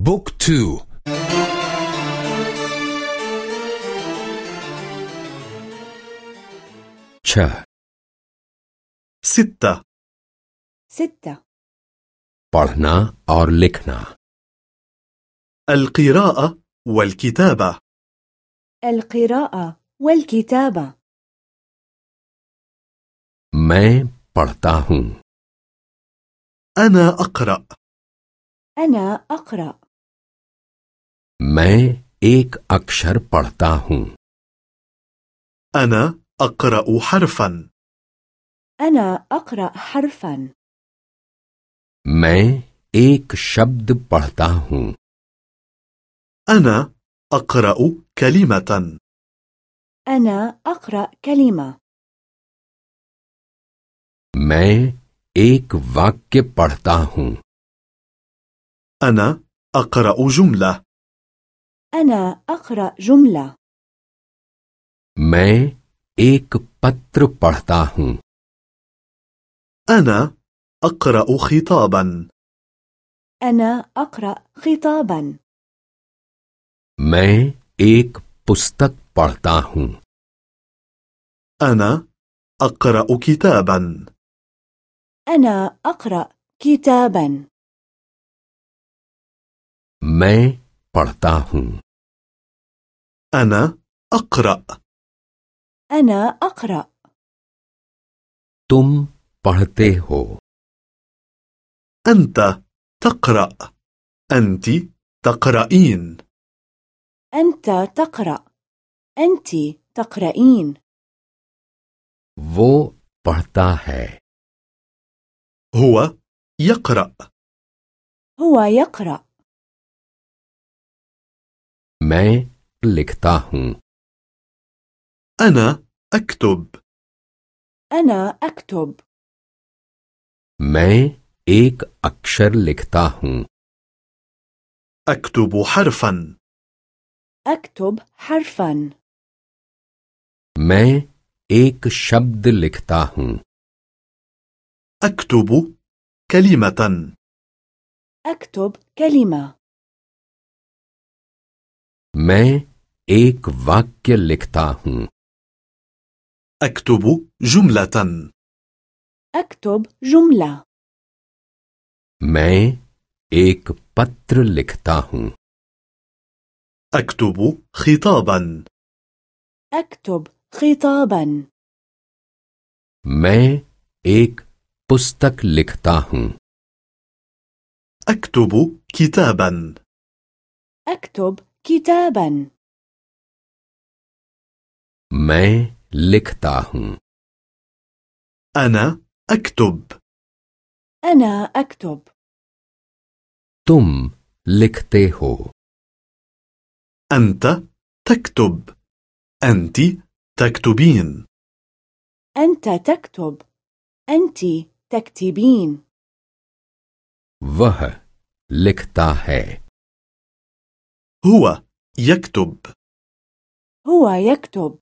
بوك تو छह ستة ستة पढ़ना और लिखना القراءة والكتابة القراءة والكتابة मैं पढ़ता हूँ أنا أقرأ أنا أقرأ मैं एक अक्षर पढ़ता हूँ أنا أقرأ حرفا أنا أقرأ حرفا मैं एक शब्द पढ़ता हूँ أنا أقرأ كلمة أنا أقرأ كلمة मैं एक वाक्य पढ़ता हूँ أنا أقرأ جملة أنا أقرأ جملة मैं एक पत्र पढ़ता हूँ أنا أقرأ خطابا أنا أقرأ خطابا मैं एक पुस्तक पढ़ता हूँ أنا أقرأ كتابا أنا أقرأ كتابا मैं पढ़ता हूँ أنا أقرأ أنا أقرأ तुम पढ़ते हो أنت تقرأ أنت تقرأين أنت تقرأ أنت تقرأين वो पढ़ता है هو يقرأ هو يقرأ मैं लिखता हूँ أنا أكتب أنا أكتب मैं एक अक्षर लिखता हूँ أكتب حرفا أكتب حرفا मैं एक शब्द लिखता हूँ أكتب كلمة أكتب كلمة मैं एक वाक्य लिखता हूँ أكتب جملة أكتب جملة मैं एक पत्र लिखता हूँ أكتب خطابا أكتب خطابا मैं एक पुस्तक लिखता हूँ أكتب كتابا أكتب كتابا मैं लिखता हूँ أنا أكتب أنا أكتب तुम लिखते हो أنت تكتب أنت تكتبين أنت تكتب أنت تكتبين वह लिखता है هو يكتب. هو يكتب.